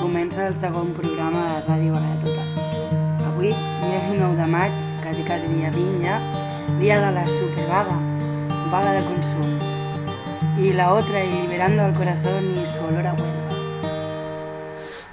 Comença el segon programa de Ràdio Barà Totes. Avui, dia 19 de maig, quasi quasi dia 20 ja, dia de la supervaga, vaga de consum. Y la otra, y liberando al corazón y su olor a huevo.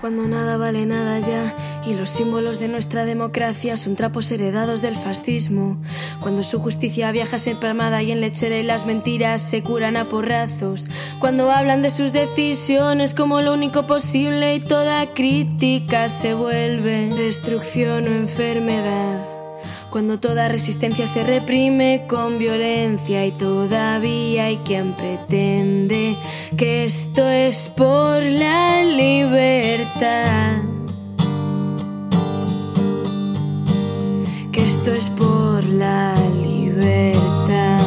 Cuando nada vale nada ya y los símbolos de nuestra democracia son trapos heredados del fascismo. Cuando su justicia viaja sin palmada y en lechera y las mentiras se curan a porrazos. Cuando hablan de sus decisiones como lo único posible y toda crítica se vuelve destrucción o enfermedad. Cuando toda resistencia se reprime con violencia y todavía hay quien pretende que esto es por la libertad. Esto es por la libertad.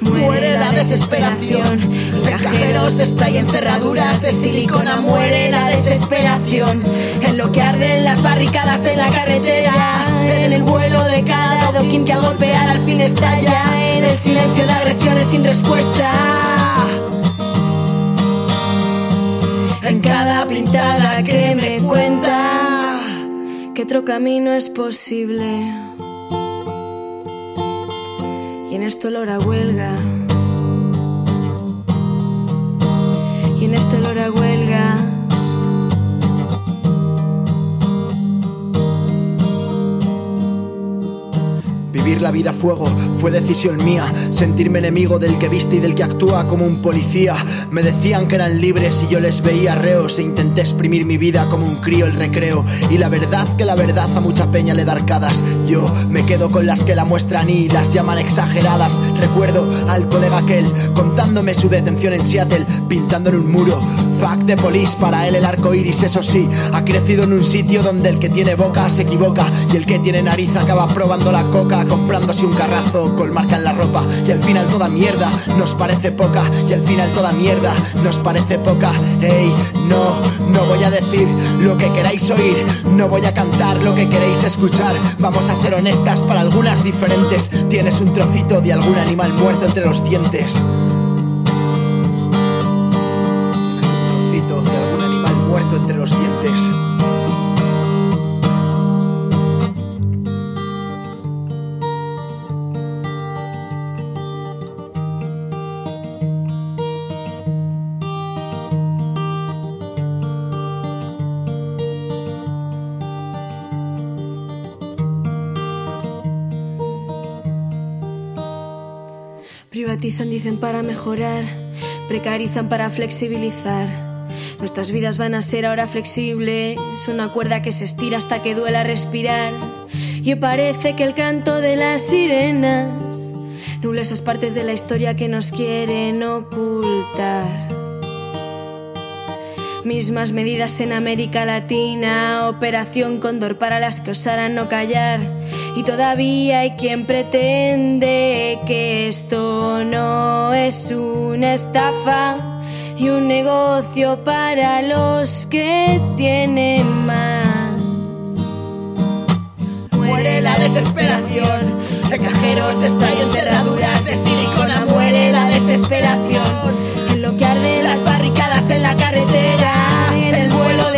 Muere la desesperación. En cajeros de spray, en cerraduras de silicona. Muere la desesperación. En lo que arden las barricadas en la carretera. En el vuelo de cada doquín que al golpear al fin estalla. En el silencio de agresiones sin respuesta. En cada pintada que me cuenta que otro camino es posible. Y en esto olor a huelga. Y en esto olor a huelga. Vivir la vida a fuego fue decisión mía. Sentirme enemigo del que viste y del que actúa como un policía. Me decían que eran libres y yo les veía reos. E intenté exprimir mi vida como un crío el recreo. Y la verdad que la verdad a mucha peña le da arcadas. Yo me quedo con las que la muestran y las llaman exageradas. Recuerdo al colega aquel contándome su detención en Seattle, pintando en un muro. Fuck de police, para él el arco iris, eso sí, ha crecido en un sitio donde el que tiene boca se equivoca y el que tiene nariz acaba probando la coca, comprándose un carrazo con marca en la ropa y al final toda mierda nos parece poca y al final toda mierda nos parece poca. Ey, no, no voy a decir lo que queráis oír, no voy a cantar lo que queréis escuchar. Vamos a ser honestas para algunas diferentes. Tienes un trocito de algún animal muerto entre los dientes. Privatizan, dicen para mejorar, precarizan para flexibilizar. Nuestras vidas van a ser ahora flexibles, una cuerda que se estira hasta que duela respirar. Y parece que el canto de las sirenas nubla esas partes de la historia que nos quieren ocultar. Mismas medidas en América Latina, Operación Cóndor para las que osaran no callar. Y todavía hay quien pretende que esto no es una estafa y un negocio para los que tienen más. Muere la desesperación de cajeros de spray en cerraduras de silicona. Muere la desesperación En lo que arde las barricadas en la carretera.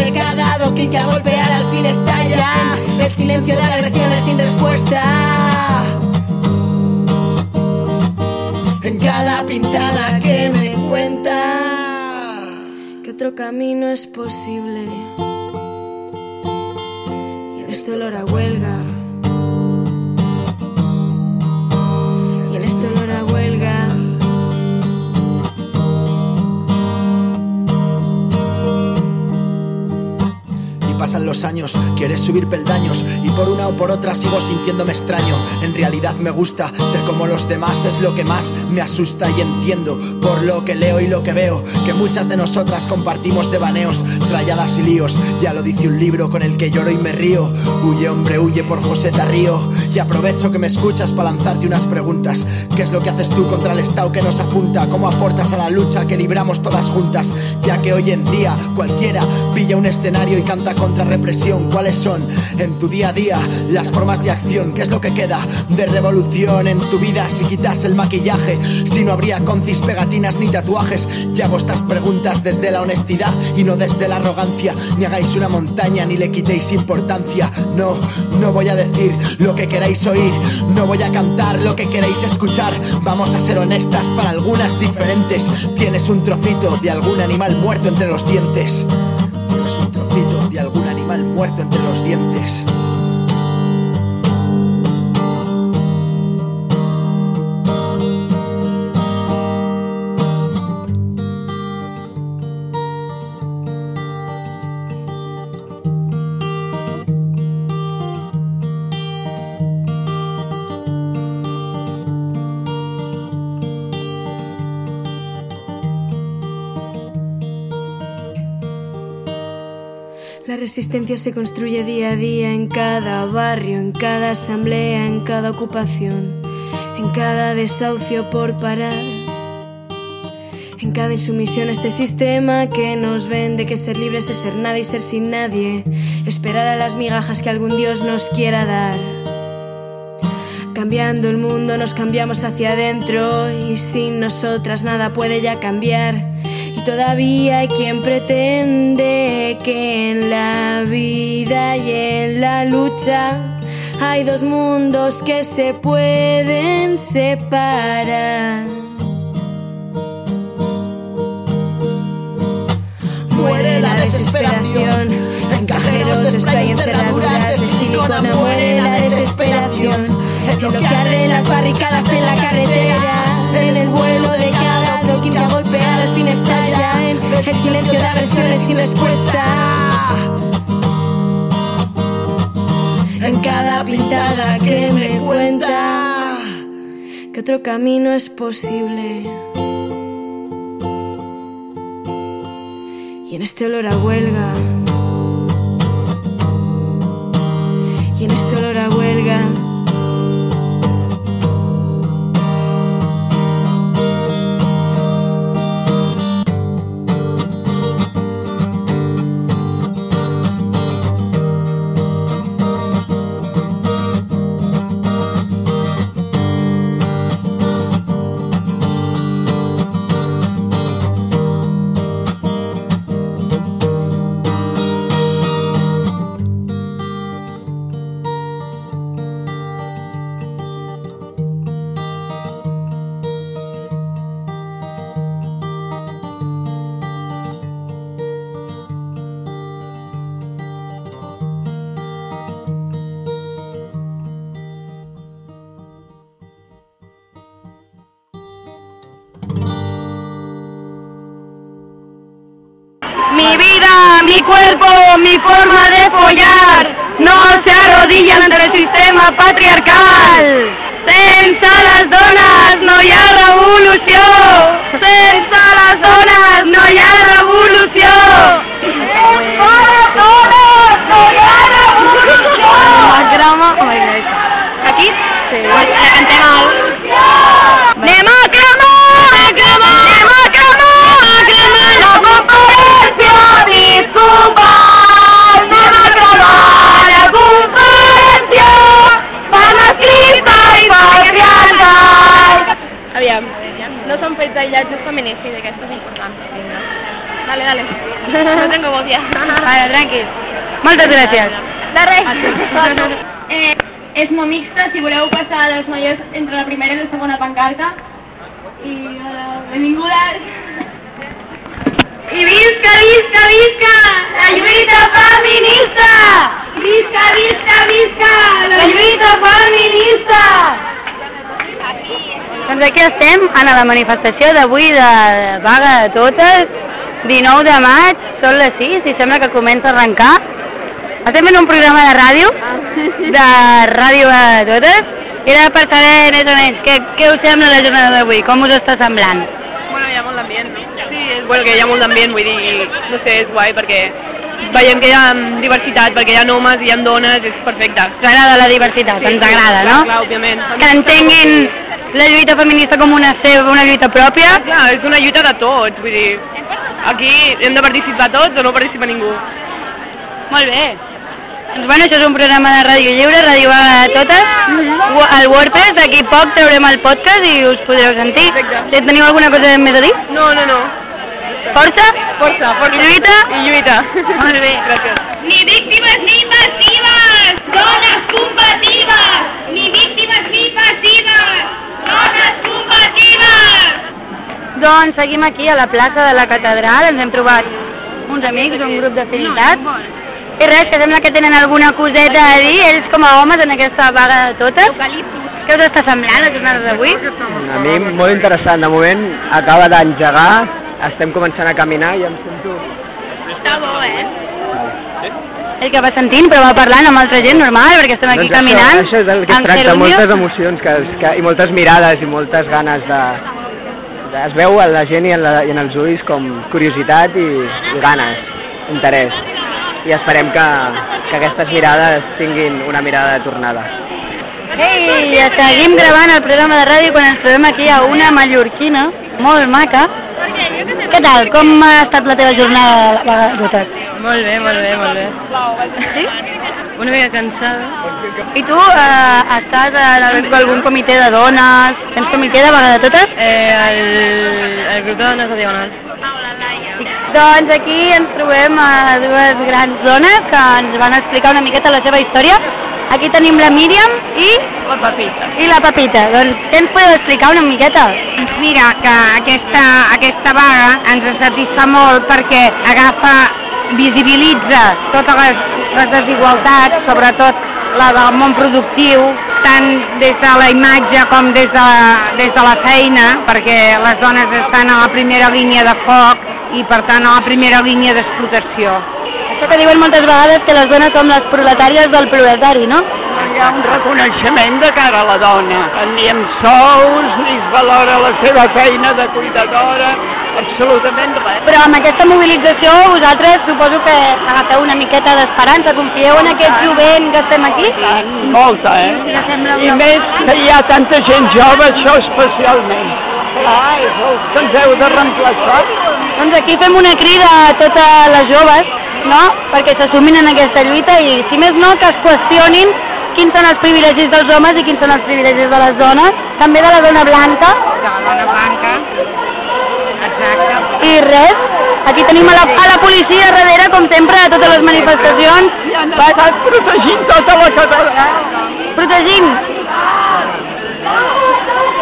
En el vuelo de cada doquín que al golpear al fin estalla. El silencio de agresiones sin respuesta. En cada pintada que me cuenta. que otro camino es posible. Y en este olor a huelga. Pasan los años, quieres subir peldaños y por una o por otra sigo sintiéndome extraño. En realidad me gusta ser como los demás, es lo que más me asusta y entiendo por lo que leo y lo que veo, que muchas de nosotras compartimos devaneos, rayadas y líos. Ya lo dice un libro con el que lloro y me río. Huye hombre, huye por José Tarrío. Y aprovecho que me escuchas para lanzarte unas preguntas. ¿Qué es lo que haces tú contra el Estado que nos apunta? ¿Cómo aportas a la lucha que libramos todas juntas? Ya que hoy en día cualquiera pilla un escenario y canta contra represión, ¿cuáles son en tu día a día las formas de acción? ¿Qué es lo que queda de revolución en tu vida si quitas el maquillaje? Si no habría concis, pegatinas ni tatuajes. Y hago estas preguntas desde la honestidad y no desde la arrogancia. Ni hagáis una montaña ni le quitéis importancia. No, no voy a decir lo que queráis oír, no voy a cantar lo que queréis escuchar. Vamos a ser honestas para algunas diferentes. Tienes un trocito de algún animal muerto entre los dientes. Tienes un trocito muerto entre los dientes. Resistencia se construye día a día en cada barrio, en cada asamblea, en cada ocupación, en cada desahucio por parar, en cada insumisión este sistema que nos vende que ser libres es ser nada y ser sin nadie, esperar a las migajas que algún Dios nos quiera dar. Cambiando el mundo nos cambiamos hacia adentro y sin nosotras nada puede ya cambiar. Todavía hay quien pretende que en la vida y en la lucha hay dos mundos que se pueden separar. Muere la desesperación en cajeros de spray y encerraduras de silicona. Muere la desesperación en lo que arde las barricadas en la carretera. Que me cuenta que otro camino es posible. Y en este olor a huelga. Y en este olor a huelga. mi forma de follar, no se arrodillan ante el sistema patriarcal. Senza las donas, no ya revolución. Senza las donas, no ya revolución. Senza las donas, no revolución. Más grama, Aquí? Sí. Cantem algo. Anem a cremar, a cremar, anem la conferència viscuda. Són fets aïllats, és feminista i d'aquesta és important. Dale, dale. No tengo voz ya. Vale, tranqui. Moltes gràcies. De res. Eh, és molt mixta, si voleu passar les noies entre la primera i la segona pancarta. I uh, benvingudes. I visca, visca, visca la lluita feminista! Visca, visca, visca la lluita feminista! Doncs aquí estem, a la manifestació d'avui de vaga de totes, 19 de maig, són les 6 i sembla que comença a arrencar. Estem fent un programa de ràdio, de ràdio de totes, i era per saber més o menys què, què us sembla la jornada d'avui, com us està semblant. Bueno, hi ha molt d'ambient. Sí, és bueno que hi ha molt d'ambient, vull dir, no sé, és guai perquè veiem que hi ha diversitat, perquè hi ha homes i hi ha dones, és perfecte. Us agrada la diversitat, ens agrada, no? Clar, òbviament. Que entenguin la lluita feminista com una seva, una lluita pròpia. Ah, clar, és una lluita de tots, vull dir, aquí hem de participar tots o no participa ningú. Molt bé. Doncs bueno, això és un programa de Ràdio Lliure, Ràdio Vaga de Totes. El WordPress, d'aquí poc traurem el podcast i us podreu sentir. Si teniu alguna cosa més a dir? No, no, no. Força? Força, força. I lluita? I lluita. Molt bé. Gràcies. Ni víctimes ni passives! Dones combatives! Ni víctimes ni passives! Dones combatives! Doncs seguim aquí a la plaça de la Catedral, ens hem trobat uns amics, un grup d'afinitat. I res, que sembla que tenen alguna coseta a dir, ells com a homes en aquesta vaga de totes. Què us està semblant la jornada d'avui? A mi molt interessant, de moment acaba d'engegar, estem començant a caminar i em sento... Està bo, eh? El que va sentint, però va parlant amb altra gent normal, perquè estem aquí Doncs caminant. Això, això és el que es tracta, moltes emocions que, que, i moltes mirades i moltes ganes de, de... Es veu en la gent i en, la, i en els ulls com curiositat i, i ganes, interès. I esperem que, que aquestes mirades tinguin una mirada de tornada. Ei, ja seguim gravant el programa de ràdio quan ens trobem aquí a una mallorquina molt maca. Què tal? Com ha estat la teva jornada a la de totes? Molt bé, molt bé, molt bé. Sí? Una mica cansada. I tu eh, estàs en el- algun comitè de dones? Tens comitè de vaga de totes? Eh, el, el grup de dones de Diagonal. Doncs aquí ens trobem a dues grans dones que ens van explicar una miqueta la seva història. Aquí tenim la Míriam i... La Pepita. I la Pepita. Doncs què ens podeu explicar una miqueta? Mira, que aquesta, aquesta vaga ens satisfà molt perquè agafa, visibilitza totes les, les desigualtats, sobretot la del món productiu, tant des de la imatge com des de, des de la feina, perquè les dones estan a la primera línia de foc i per tant a la primera línia d'explotació. Això que diuen moltes vegades que les dones som les proletàries del proletari, no? Hi ha un reconeixement de cara a la dona. Ni amb sous, ni es valora la seva feina de cuidadora, absolutament res. Però amb aquesta mobilització vosaltres suposo que agafeu una miqueta d'esperança, confieu en aquest jovent que estem aquí? Molta, eh? I més que hi ha tanta gent jove, això especialment. Ah, el que ens heu de reemplaçar. Doncs aquí fem una crida a totes les joves, no?, perquè s'assumin en aquesta lluita i, si més no, que es qüestionin quins són els privilegis dels homes i quins són els privilegis de les dones, també de la dona blanca. De la dona blanca, exacte. I res, aquí tenim a la, a la policia darrere, com sempre, a totes les manifestacions. I han estat protegint tota la catedral. Protegint.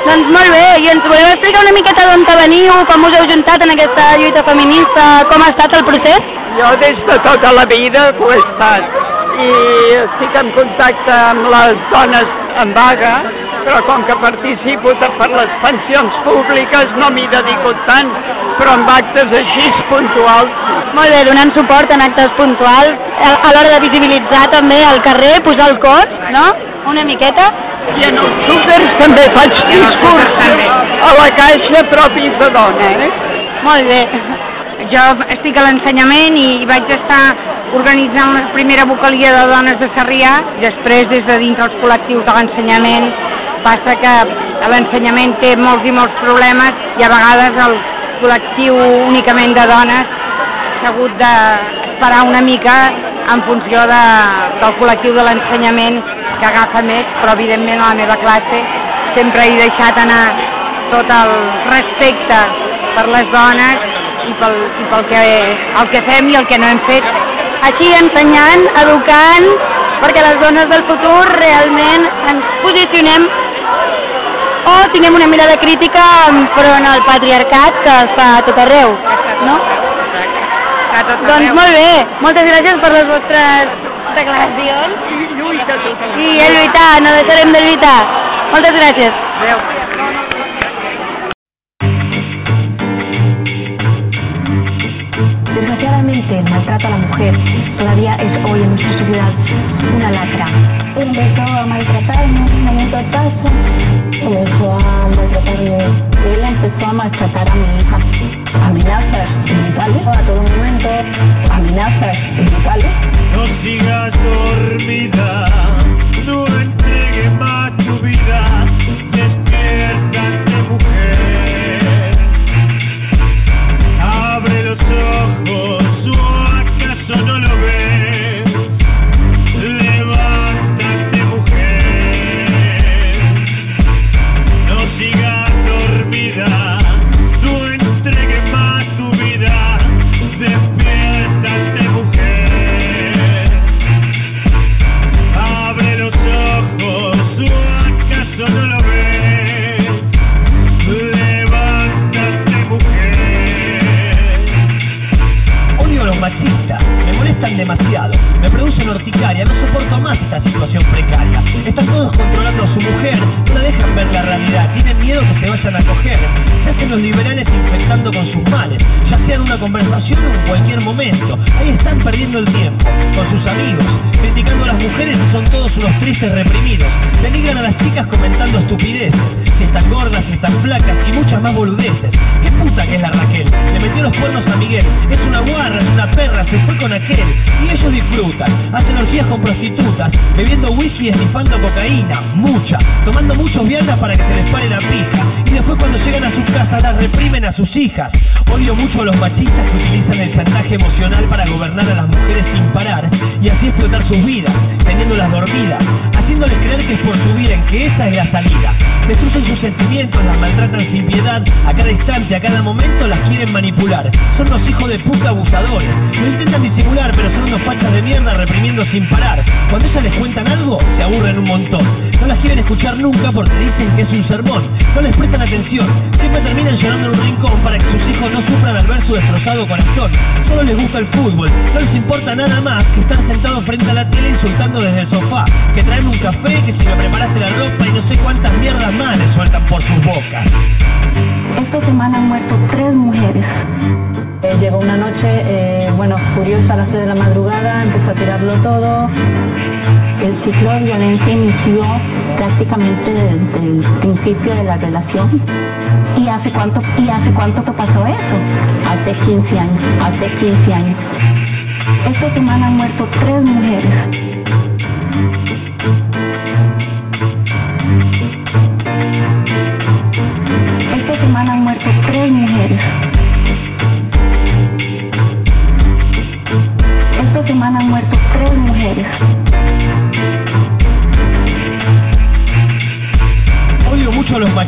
Doncs molt bé, i ens voleu explicar una miqueta d'on te veniu, com us heu juntat en aquesta lluita feminista, com ha estat el procés? Jo des de tota la vida ho he estat i estic en contacte amb les dones en vaga, però com que participo per les pensions públiques no m'hi dedico tant, però amb actes així puntuals. Molt bé, donant suport en actes puntuals, a, l'hora de visibilitzar també al carrer, posar el cos, no? Una miqueta. I en els súpers també faig discursos a la caixa propis de dona, eh? Molt bé. Jo estic a l'ensenyament i vaig estar organitzant la primera vocalia de dones de Sarrià, després des de dins els col·lectius de l'ensenyament passa que l'ensenyament té molts i molts problemes i a vegades el col·lectiu únicament de dones s'ha hagut d'esperar una mica en funció de, del col·lectiu de l'ensenyament que agafa més, però evidentment a la meva classe sempre he deixat anar tot el respecte per les dones i pel, i pel que, el que fem i el que no hem fet. Aquí ensenyant, educant, perquè les dones del futur realment ens posicionem o tinguem una mirada crítica enfront al patriarcat que està a tot arreu, no? A tot Doncs arreu. molt bé, moltes gràcies per les vostres declaracions I lluita i a lluitar, no deixarem de lluitar. Moltes gràcies. Adéu. Es hoy en nuestra sociedad una lacra. Empezó a maltratarme, el paso, comenzó a maltratarme. Él empezó a maltratar a mi hija. Amenazas brutales a todo momento, amenazas brutales. No sigas dormida, sentimientos, las maltratan sin piedad, a cada instante, a cada momento las quieren manipular. Son los hijos de puta abusadores. Lo intentan disimular, pero son unos fachas de mierda reprimiendo sin parar. Cuando ellas les cuentan algo, se aburren un montón. No las quieren escuchar nunca porque dicen que es un sermón. No les prestan atención. Siempre terminan llorando en un rincón para que sus hijos no sufran al ver su destrozado corazón. Solo les gusta el fútbol. No les importa nada más que estar sentados frente a la tele insultando desde el sofá. Que traen un café, que si me preparaste la ropa y no sé cuántas mierdas más les por sus bocas. Esta semana han muerto tres mujeres. Eh, llegó una noche, eh, bueno, furiosa a las 3 de la madrugada, empezó a tirarlo todo. El ciclo de violencia inició prácticamente desde el principio de la relación. ¿Y hace cuánto, y hace cuánto te pasó eso? Hace 15 años, hace 15 años. Esta semana han muerto tres mujeres.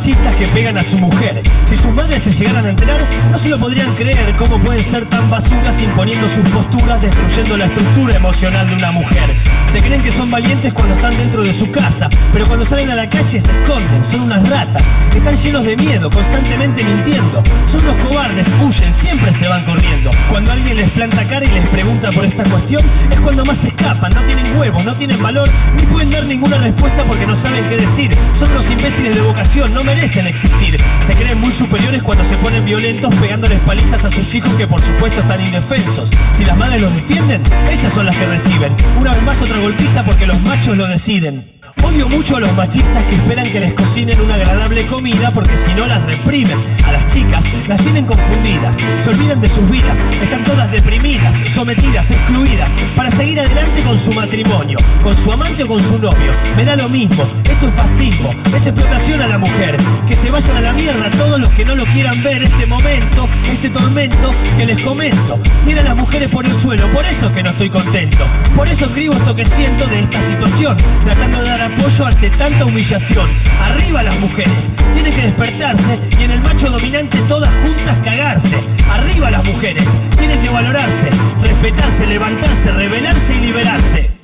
Machistas que pegan a su mujer. Si sus madres se llegaran a enterar, no se lo podrían creer cómo pueden ser tan basuras imponiendo sus posturas, destruyendo la estructura emocional de una mujer. Se creen que son valientes cuando están dentro de su casa, pero cuando salen a la calle se esconden, son unas ratas. Están llenos de miedo, constantemente mintiendo. Son unos cobardes, huyen, siempre se van corriendo. Cuando alguien les planta cara y les pregunta por esta cuestión, es cuando más se escapan, no tienen huevos, no tienen valor, ni pueden dar ninguna respuesta porque no saben qué decir. Son unos imbéciles de vocación, no merecen existir. Se creen muy superiores cuando se ponen violentos pegándoles palizas a sus hijos que por supuesto están indefensos. Si las madres los defienden, ellas son las que reciben. Una vez más otra golpista porque los machos lo deciden. Odio mucho a los machistas que esperan que les cocinen una agradable comida porque si no las reprimen. A las chicas las tienen confundidas, se olvidan de sus vidas, están todas deprimidas, sometidas, excluidas, para seguir adelante con su matrimonio, con su amante o con su novio. Me da lo mismo, esto es fascismo, es explotación a la mujer. Que se vayan a la mierda todos los que no lo quieran ver este momento, este tormento que les comento. Mira a las mujeres por el suelo, por eso es que no estoy contento. Por eso escribo esto que siento de esta situación, tratando de dar apoyo ante tanta humillación. Arriba las mujeres, tienen que despertarse y en el macho dominante todas juntas cagarse. Arriba las mujeres, tienen que valorarse, respetarse, levantarse, rebelarse y liberarse.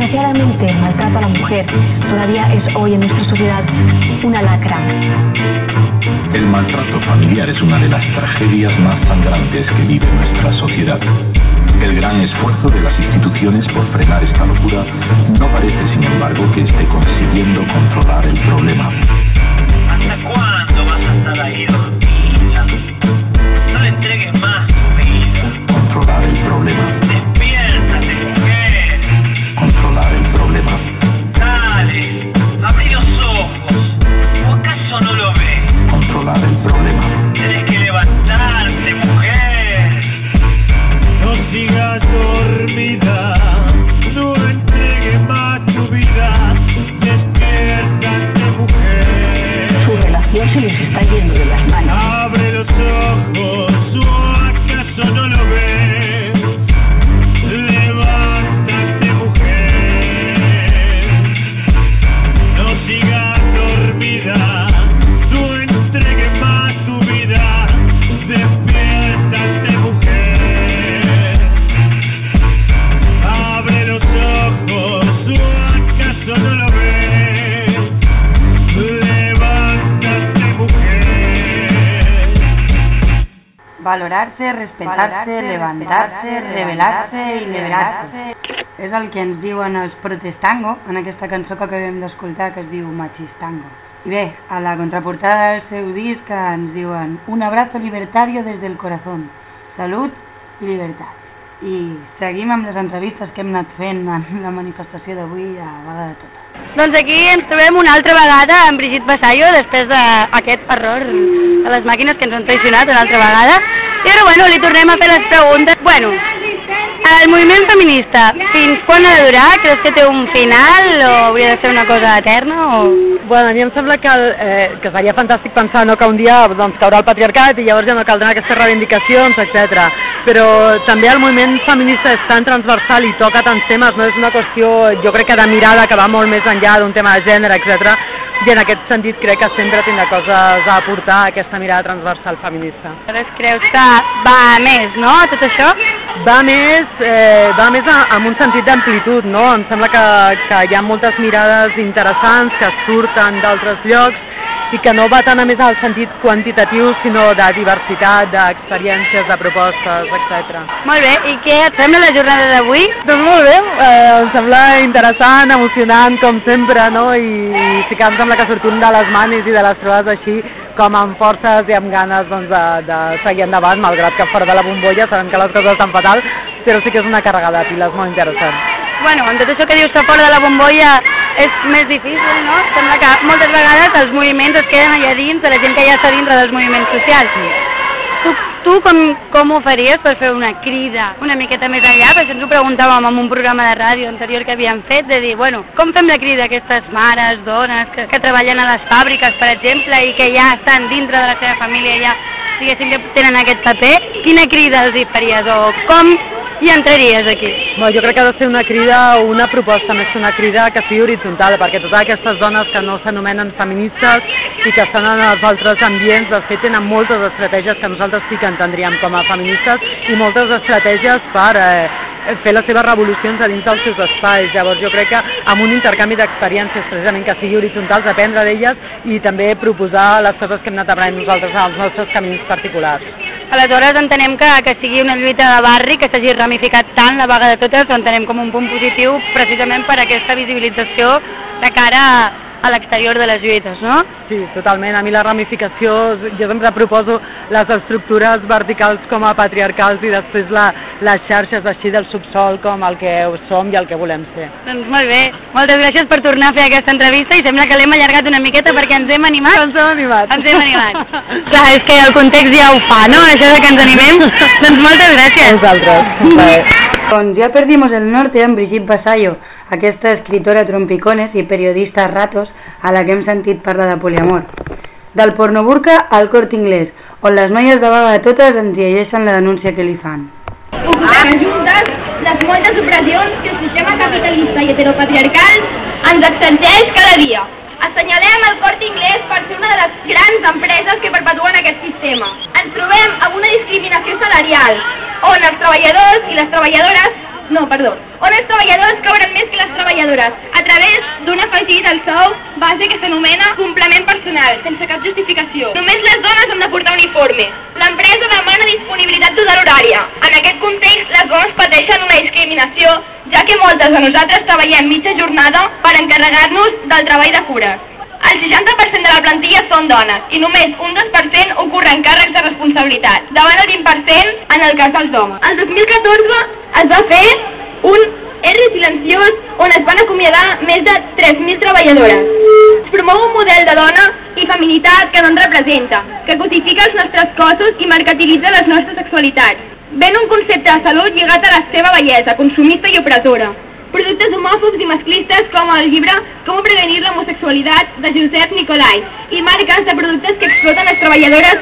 Desgraciadamente, el maltrato a la mujer todavía es hoy en nuestra sociedad una lacra. El maltrato familiar es una de las tragedias más sangrantes que vive nuestra sociedad. El gran esfuerzo de las instituciones por frenar esta locura no parece, sin embargo, que esté consiguiendo controlar el problema. ¿Hasta cuándo vas a estar ahí Valorarse, respetar-se, levantar-se, revelar-se i liberar-se. És el que ens diuen els protestango en aquesta cançó que acabem d'escoltar que es diu Machistango. I bé, a la contraportada del seu disc ens diuen Un abrazo libertario desde el corazón, salut llibertat. I seguim amb les entrevistes que hem anat fent en la manifestació d'avui a Vaga de Tota. Doncs aquí ens trobem una altra vegada amb Brigitte Basallo després d'aquest error de les màquines que ens han traicionat una altra vegada. I ara, bueno, li tornem a fer les preguntes. Bueno, el moviment feminista, fins quan ha de durar? Creus que té un final o hauria de ser una cosa eterna? O... Bueno, a mi em sembla que, eh, que seria fantàstic pensar no, que un dia doncs, caurà el patriarcat i llavors ja no caldran aquestes reivindicacions, etc. Però també el moviment feminista és tan transversal i toca tants temes, no és una qüestió, jo crec que de mirada que va molt més enllà d'un tema de gènere, etc. I en aquest sentit crec que sempre tindrà coses a aportar a aquesta mirada transversal feminista. Aleshores creus que va a més, no, tot això? Va més, eh, va més amb un sentit d'amplitud, no? Em sembla que, que hi ha moltes mirades interessants que surten d'altres llocs i que no va tant a més al sentit quantitatiu, sinó de diversitat, d'experiències, de propostes, etc. Molt bé, i què et sembla la jornada d'avui? Doncs molt bé, eh, em sembla interessant, emocionant, com sempre, no? I, i sí que em sembla que sortim de les manis i de les trobades així com amb forces i amb ganes doncs, de, de seguir endavant, malgrat que fora de la bombolla sabem que les coses estan fatal, però sí que és una càrrega de piles molt interessant. Bueno, amb tot això que dius que fora de la bombolla és més difícil, no? Sembla que moltes vegades els moviments es queden allà dins de la gent que ja està dintre dels moviments socials. Tu, tu com, com ho faries per fer una crida una miqueta més enllà? Perquè ens ho preguntàvem en un programa de ràdio anterior que havíem fet, de dir, bueno, com fem la crida a aquestes mares, dones, que, que treballen a les fàbriques, per exemple, i que ja estan dintre de la seva família, ja, diguéssim, ja tenen aquest paper, quina crida els hi faries? O com hi entraries aquí? Bueno, jo crec que ha de ser una crida o una proposta més que una crida que sigui horitzontal, perquè totes aquestes dones que no s'anomenen feministes i que estan en els altres ambients, de fet tenen moltes estratègies que nosaltres sí que entendríem com a feministes i moltes estratègies per eh, fer les seves revolucions a dins dels seus espais. Llavors jo crec que amb un intercanvi d'experiències precisament que sigui horitzontal, aprendre d'elles i també proposar les coses que hem anat aprenent nosaltres als nostres camins particulars. Aleshores entenem que, que sigui una lluita de barri, que s'hagi ramificat tant la vaga de totes, entenem com un punt positiu precisament per aquesta visibilització de cara a, a l'exterior de les lluites, no? Sí, totalment. A mi la ramificació, jo sempre proposo les estructures verticals com a patriarcals i després la, les xarxes així del subsol com el que som i el que volem ser. Doncs molt bé. Moltes gràcies per tornar a fer aquesta entrevista i sembla que l'hem allargat una miqueta perquè ens hem animat. Ens hem animat. Ens hem animat. Clar, és que el context ja ho fa, no? Això de que ens animem. doncs moltes gràcies. Vosaltres. Doncs ya perdimos el norte amb Brigitte Basallo, aquesta escritora trompicones i periodista ratos a la que hem sentit parlar de poliamor. Del pornoburca al cort inglès, on les noies de vaga de totes ens llegeixen la denúncia que li fan. Ocupem juntes les moltes opressions que el sistema capitalista i heteropatriarcal ens exerceix cada dia. Assenyalem el cort inglès per ser una de les grans empreses que perpetuen aquest sistema. Ens trobem amb una discriminació salarial, on els treballadors i les treballadores no, perdó, on els treballadors cobren més que les treballadores a través d'un afegit al sou base que s'anomena complement personal, sense cap justificació. Només les dones han de portar uniforme. L'empresa demana disponibilitat total horària. En aquest context, les dones pateixen una discriminació, ja que moltes de nosaltres treballem mitja jornada per encarregar-nos del treball de cures. El 60% de la plantilla són dones i només un 2% ocorren càrrecs de responsabilitat, davant el 20% en el cas dels homes. El 2014 es va fer un R silenciós on es van acomiadar més de 3.000 treballadores. Es promou un model de dona i feminitat que no ens representa, que cosifica els nostres cossos i mercantilitza les nostres sexualitats. Ven un concepte de salut lligat a la seva bellesa, consumista i opressora productes homòfobs i masclistes com el llibre Com prevenir l'homosexualitat de Josep Nicolai i marques de productes que exploten les treballadores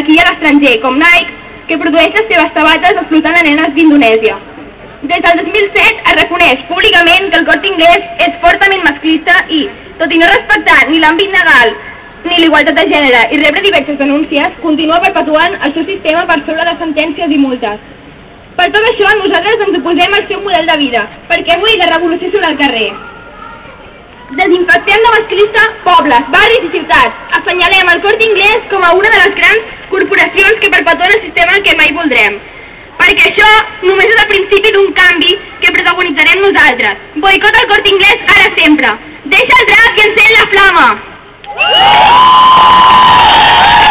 aquí a l'estranger, com Nike, que produeix les seves sabates explotant a nenes d'Indonèsia. Des del 2007 es reconeix públicament que el cort inglès és fortament masclista i, tot i no respectar ni l'àmbit legal ni l'igualtat de gènere i rebre diverses denúncies, continua perpetuant el seu sistema per sobre de sentències i multes. Per tot això, nosaltres ens oposem al seu model de vida, perquè avui la revolució sobre el carrer. Desinfectem de masclista pobles, barris i ciutats. Assenyalem el cort inglès com a una de les grans corporacions que perpetuen el sistema que mai voldrem. Perquè això només és el principi d'un canvi que protagonitzarem nosaltres. Boicot al cort inglès ara sempre. Deixa el drap i encén la flama! I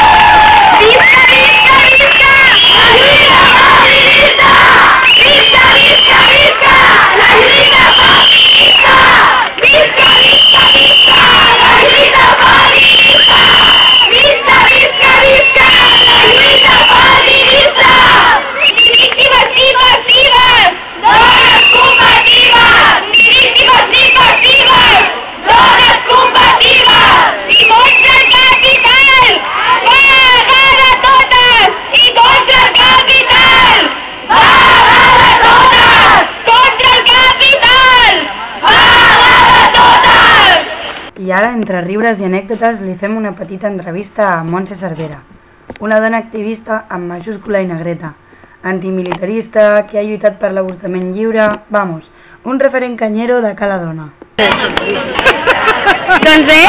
petita entrevista a Montse Cervera, una dona activista amb majúscula i negreta, antimilitarista, que ha lluitat per l'avortament lliure, vamos, un referent canyero de cala dona. Doncs bé,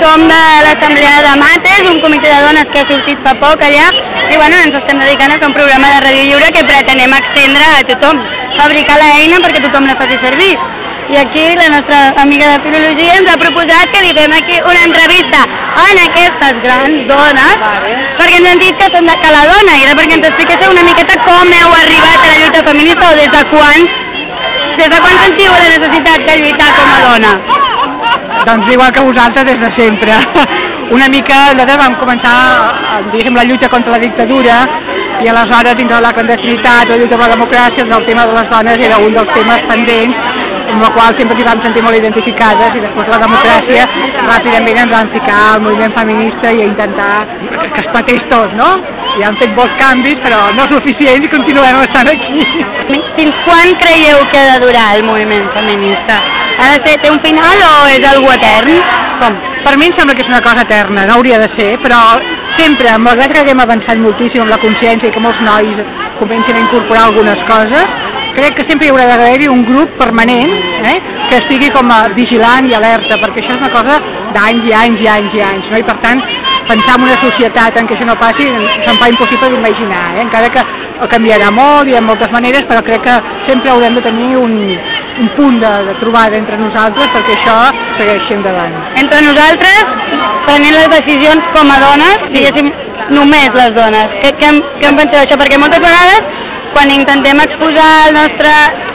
som de l'Assemblea de Mates, un comitè de dones que ha sortit fa poc allà, i bueno, ens estem dedicant a un programa de ràdio lliure que pretenem extendre a tothom, fabricar l'eina perquè tothom la faci servir. I aquí la nostra amiga de filologia ens ha proposat que li fem aquí una entrevista en aquestes grans dones, perquè ens han dit que són de cala dona, i era perquè ens expliquéssiu una miqueta com heu arribat a la lluita feminista o des de quan, des de quan sentiu la necessitat de lluitar com a dona. Doncs igual que vosaltres des de sempre. Una mica, nosaltres vam començar, eh, diguéssim, la lluita contra la dictadura i aleshores dintre de la clandestinitat o lluita per la democràcia el tema de les dones era un dels temes pendents amb la qual sempre ens vam sentir molt identificades i després de la democràcia ràpidament ens vam ficar al moviment feminista i a intentar que es patés tot, no? I han fet molts canvis però no suficients i continuem estant aquí. Fins quan creieu que ha de durar el moviment feminista? Ha de ser, té un final o és algo etern? Com? Per mi em sembla que és una cosa eterna, no hauria de ser, però sempre, malgrat que haguem avançat moltíssim amb la consciència i que molts nois comencin a incorporar algunes coses, crec que sempre hi haurà d'haver-hi un grup permanent eh, que estigui com a vigilant i alerta, perquè això és una cosa d'anys i anys i anys i anys, no? i per tant pensar en una societat en què això no passi se'm fa impossible d'imaginar, eh? encara que canviarà molt i en moltes maneres, però crec que sempre haurem de tenir un, un punt de, de trobada entre nosaltres perquè això segueixi endavant. Entre nosaltres, prenent les decisions com a dones, diguéssim, només les dones. Què, què, què en penseu d'això? Perquè moltes vegades, quan intentem exposar el nostre,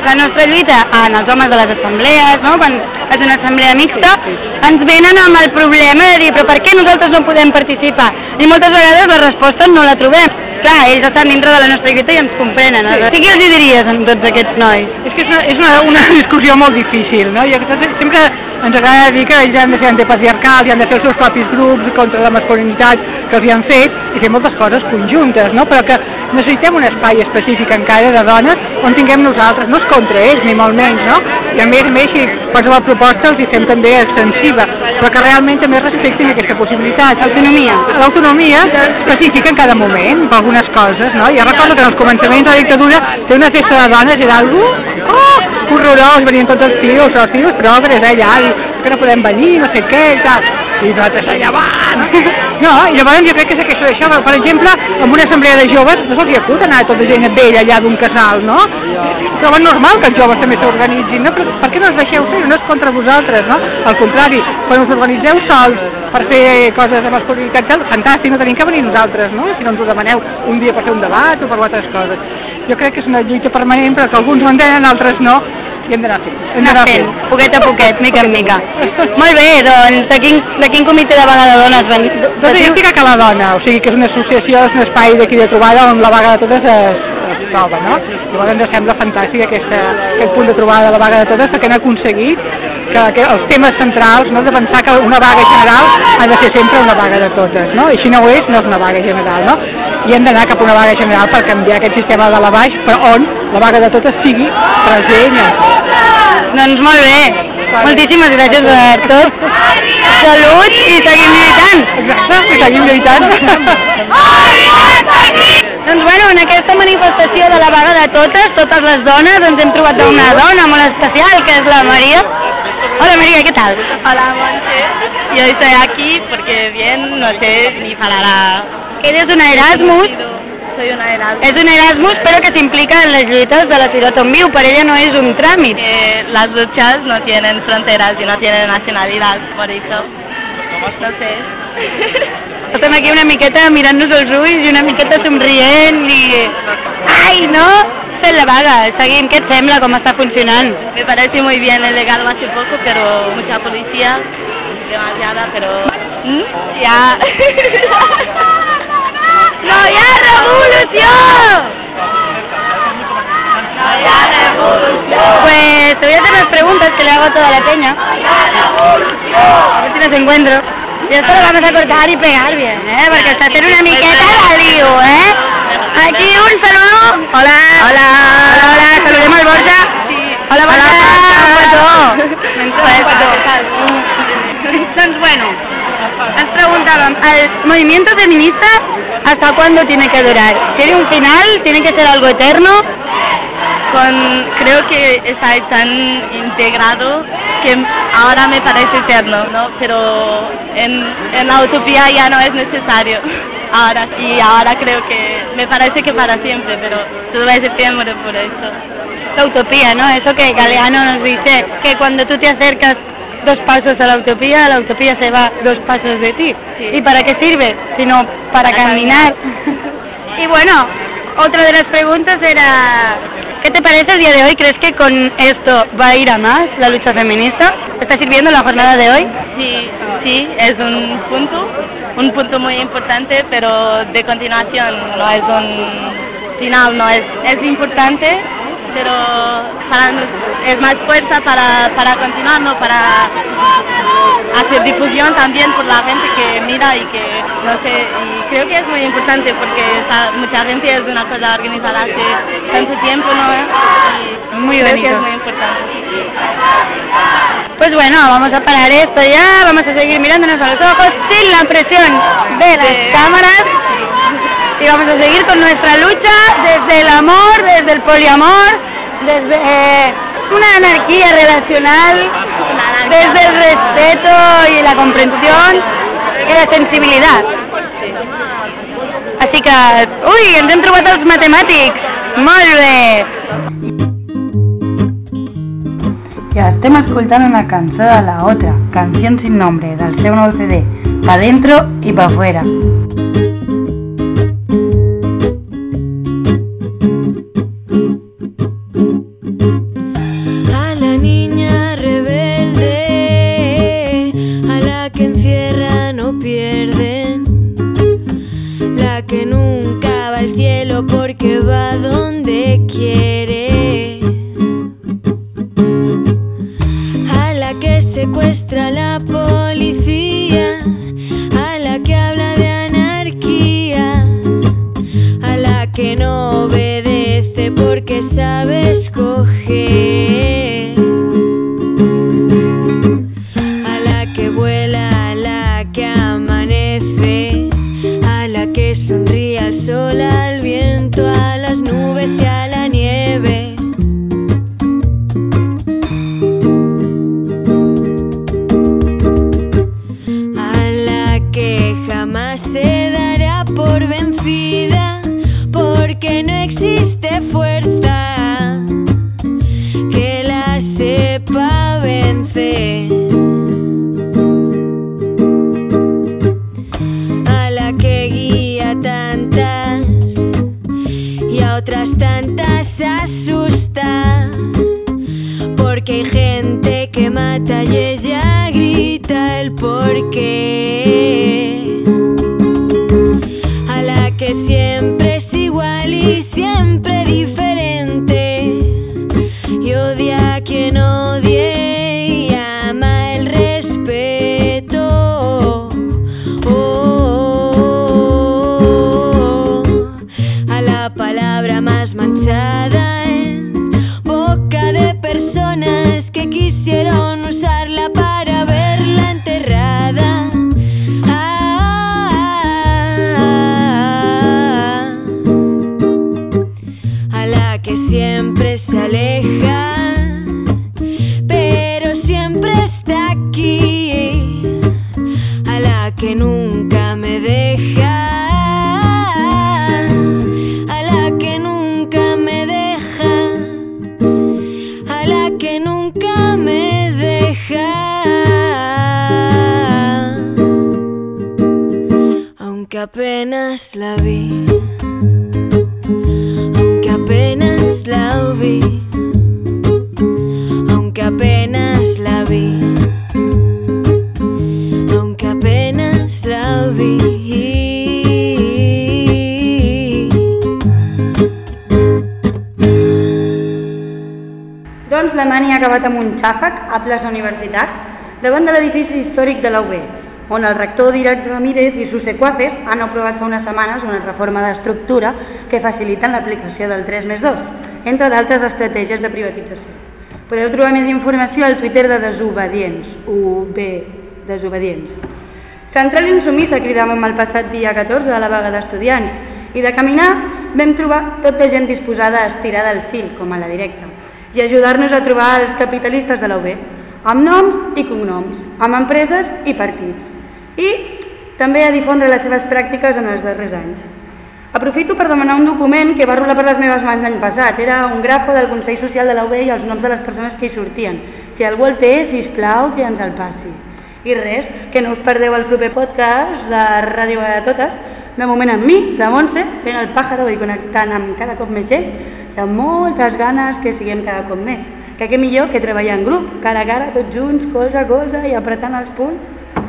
la nostra lluita en els homes de les assemblees, no? quan és una assemblea mixta, ens venen amb el problema de dir però per què nosaltres no podem participar? I moltes vegades la resposta no la trobem. Clar, ells estan dintre de la nostra lluita i ens comprenen. No? Sí, què els hi diries a tots aquests nois? És que és una, és una, una discussió molt difícil, no? I sempre ens agrada dir que ells han de ser antipatriarcals i han de fer els seus propis grups contra la masculinitat que els hi han fet i fer moltes coses conjuntes, no? Però que necessitem un espai específic encara de dones on tinguem nosaltres, no és contra ells, ni molt menys, no? I a més a més, si qualsevol proposta els hi fem també extensiva, però que realment també respectin aquesta possibilitat. Autonomia. L'autonomia específica en cada moment, per algunes coses, no? Jo recordo que en els començaments de la dictadura fer una festa de dones era algú oh, horrorós, venien tots els tios, els tios progres, eh, allà, que no podem venir, no sé què, i tal. I nosaltres allà van! No, i llavors jo crec que és aquesta d'això, per exemple, en una assemblea de joves no se'ls hi acut anar tota gent vella allà d'un casal, no? Troben normal que els joves també s'organitzin, no? Però per què no els deixeu fer? No és contra vosaltres, no? Al contrari, quan us organitzeu sols per fer coses de tal, fantàstic, no tenim que venir nosaltres, no? Si no ens ho demaneu un dia per fer un debat o per altres coses. Jo crec que és una lluita permanent, però que alguns ho entenen, altres no, i hem d'anar fent. Hem Anar fent, poquet a poquet, mica en mica. Molt bé, doncs, de quin, de quin comitè de vaga de dones ven? Doncs jo estic a Cala Dona, o sigui que és una associació, és un espai d'aquí de trobada on la vaga de totes es, es troba, no? Llavors ens sembla fantàstic aquesta, aquest punt de trobada de la vaga de totes perquè han aconseguit que, que els temes centrals, no?, de pensar que una vaga general ha de ser sempre una vaga de totes, no? I si no ho és, no és una vaga general, no? I hem d'anar cap a una vaga general per canviar aquest sistema de la baix, però on la vaga de totes sigui present. Doncs molt bé. Moltíssimes gràcies a tots. Salut i seguim lluitant. Exacte, i seguim lluitant. Doncs bueno, en aquesta manifestació de la vaga de totes, totes les dones, ens hem trobat a una dona molt especial, que és la María. Hola María, ¿qué tal? Hola, Monse. Yo estoy aquí porque bien, no sé ni para la... Eres una Erasmus. Soy una Erasmus. És un Erasmus, però que s'implica en les lluites de la ciutat on viu. Per ella no és un tràmit. Eh, las luchas no tienen fronteras y no tienen nacionalidad, por eso. no sé. Estem aquí una miqueta mirant-nos els ulls i una miqueta somrient i... Ai, no? Fent la vaga. Seguim. Què et sembla? Com està funcionant? Me parece muy bien, he llegado hace poco, pero mucha policía, demasiada, pero... ¿Mm? Ya. ¡No hi ha revolució! ¡No hi ha revolució! Pues te voy a hacer las preguntas que le hago a toda la peña. A ver si las encuentro. Y esto lo vamos a cortar y pegar bien, ¿eh? Porque está haciendo una miqueta de lío, ¿eh? Aquí un saludo. Hola. Hola. Hola, hola. Saludem al Borja. Hola, Borja. Doncs bueno, ens preguntàvem, ¿el movimiento feminista hasta cuándo tiene que durar? ¿Tiene un final? ¿Tiene que ser algo eterno? Con, creo que está tan integrado que ahora me parece eterno, ¿no? Pero en, en la utopía ya no es necesario. Ahora sí, ahora creo que me parece que para siempre, pero todo es efímero por eso. La utopía, ¿no? Eso que Galeano nos dice, que cuando tú te acercas dos pasos a la utopía, la utopía se va dos pasos de ti. ¿Y para qué sirve? Sino para, caminar. y bueno, otra de las preguntas era, ¿qué te parece el día de hoy? ¿Crees que con esto va a ir a más la lucha feminista? ¿Está sirviendo la jornada de hoy? Sí, sí, es un punto, un punto muy importante, pero de continuación no es un final, no es, es importante, pero para es más fuerza para, para continuar, ¿no? para hacer difusión también por la gente que mira y que, no sé, y creo que es muy importante porque esa- mucha gente es una cosa organizada hace tanto tiempo, ¿no? Y Muy creo bonito. que es muy importante. Pues bueno, vamos a parar esto ya, vamos a seguir mirándonos a los ojos sin la presión de las cámaras y vamos a seguir con nuestra lucha desde el amor, desde el poliamor, desde eh, una anarquía relacional, desde el respeto y la comprensión y la sensibilidad. Així que, ui, ens hem trobat els matemàtics! Molt estem escoltant una cançó de la otra, Canción sin nombre, del seu nou CD, Pa dentro y pa fuera. Històric de la UB, on el rector Dirac Ramírez i sus secuaces han aprovat fa unes setmanes una reforma d'estructura que faciliten l'aplicació del 3 més 2, entre d'altres estratègies de privatització. Podeu trobar més informació al Twitter de Desobedients, UB, Desobedients. Central Insumissa cridàvem el passat dia 14 de la vaga d'estudiants i de caminar vam trobar tota gent disposada a estirar del fil, com a la directa, i ajudar-nos a trobar els capitalistes de la UB, amb noms i cognoms, amb empreses i partits, i també a difondre les seves pràctiques en els darrers anys. Aprofito per demanar un document que va rolar per les meves mans l'any passat. Era un grafo del Consell Social de la UB i els noms de les persones que hi sortien. Si algú el té, sisplau, que ens el passi. I res, que no us perdeu el proper podcast de Ràdio de Totes, de moment amb mi, de Montse, fent el pàjaro i connectant amb cada cop més gent, de moltes ganes que siguem cada cop més. Que què millor que treballar en grup, cara a cara, tots junts, cosa a cosa i apretant els punts.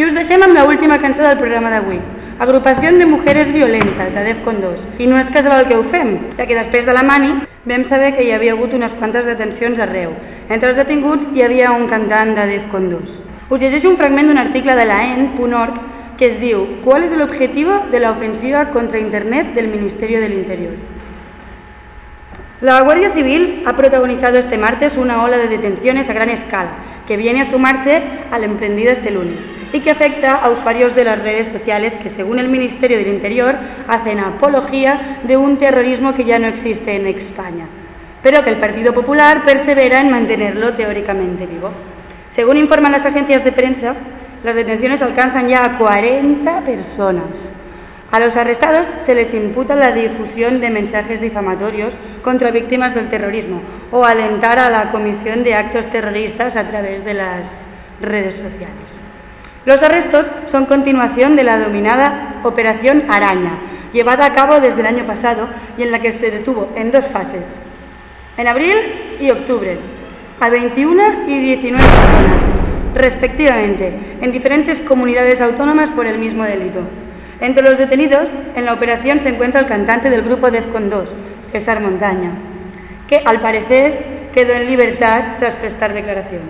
I us deixem amb l'última cançó del programa d'avui, Agrupació de Mujeres Violentes, de Defcon 2. I no és casual que ho fem, ja que després de la mani vam saber que hi havia hagut unes quantes detencions arreu. Entre els detinguts hi havia un cantant de Defcon 2. Us llegeixo un fragment d'un article de la EN.org que es diu ¿Cuál es el objetivo de la ofensiva contra Internet del Ministerio del Interior? La Guardia Civil ha protagonizado este martes una ola de detenciones a gran escala que viene a sumarse al emprendido este lunes y que afecta a usuarios de las redes sociales que, según el Ministerio del Interior, hacen apología de un terrorismo que ya no existe en España, pero que el Partido Popular persevera en mantenerlo teóricamente vivo. Según informan las agencias de prensa, las detenciones alcanzan ya a 40 personas. A los arrestados se les imputa la difusión de mensajes difamatorios contra víctimas del terrorismo o alentar a la comisión de actos terroristas a través de las redes sociales. Los arrestos son continuación de la denominada Operación Araña, llevada a cabo desde el año pasado y en la que se detuvo en dos fases, en abril y octubre, a 21 y 19 personas, respectivamente, en diferentes comunidades autónomas por el mismo delito. Entre los detenidos, en la operación se encuentra el cantante del grupo Defcon 2, César Montaña, que al parecer quedó en libertad tras prestar declaración.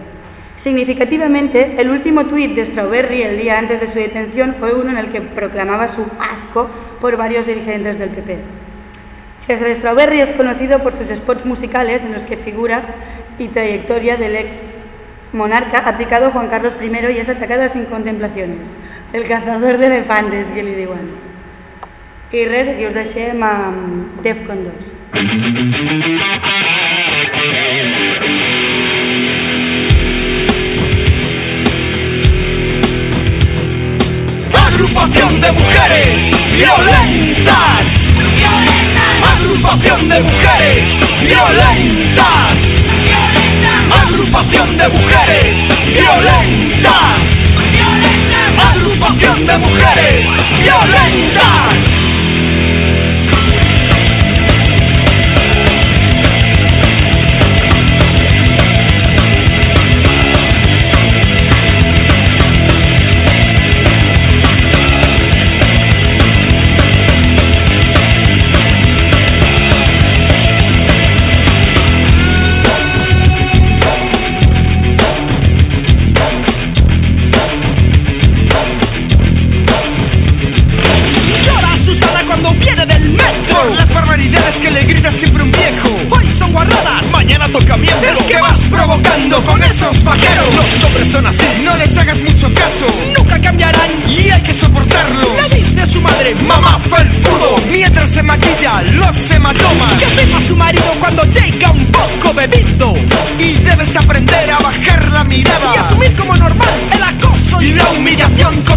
Significativamente, el último tuit de Strawberry el día antes de su detención fue uno en el que proclamaba su asco por varios dirigentes del PP. César Strawberry es conocido por sus spots musicales en los que figura y trayectoria del ex monarca aplicado Juan Carlos I y es atacada sin contemplaciones. El cazador de elefantes, que li diuen. I res, i us deixem amb Defcon 2. Agrupación de mujeres violentas. Agrupación de mujeres violentas. Agrupación de mujeres violentas. De mujeres violentas.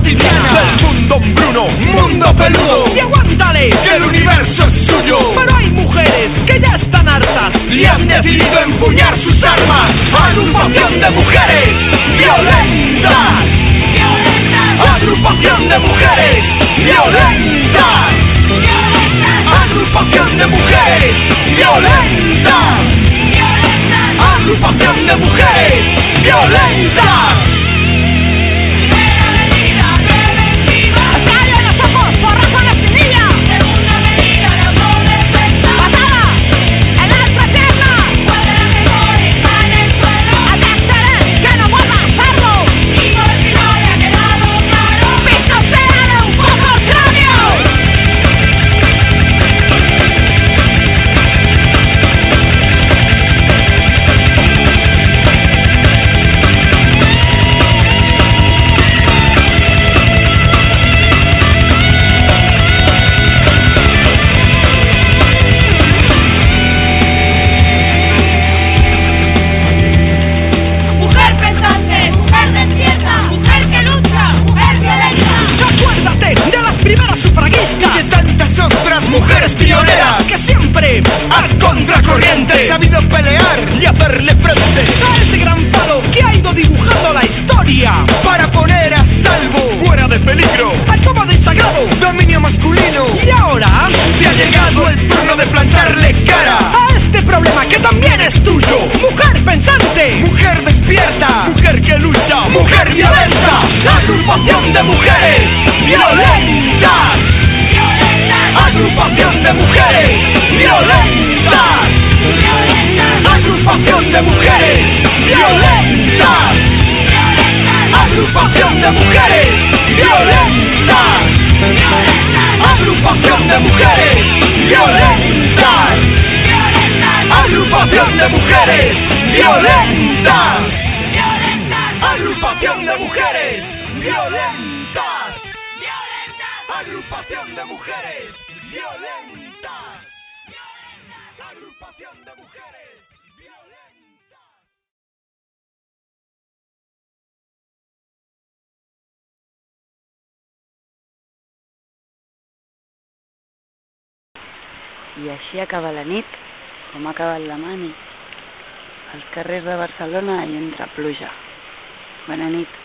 cotidiana del mundo bruno, mundo peludo. Y aguántale, que el universo es suyo. Pero hay mujeres que ya están hartas y han decidido empuñar sus armas. Agrupación de mujeres violentas. Agrupación de mujeres violentas. Agrupación de mujeres violentas. Agrupación de mujeres violentas. También es tuyo. Mujer pensante. Mujer despierta. Mujer que lucha. Mujer violenta. Agrupación de mujeres violentas. Agrupación de mujeres violentas. Agrupación de mujeres violentas. Agrupación de mujeres violentas. Agrupación de mujeres violentas agrupación de mujeres. Violentas agrupación de mujeres. Violentas agrupación de mujeres. Violentas agrupación de mujeres. I així acaba la nit, com ha acabat la mani, als carrers de Barcelona i entra pluja. Bona nit.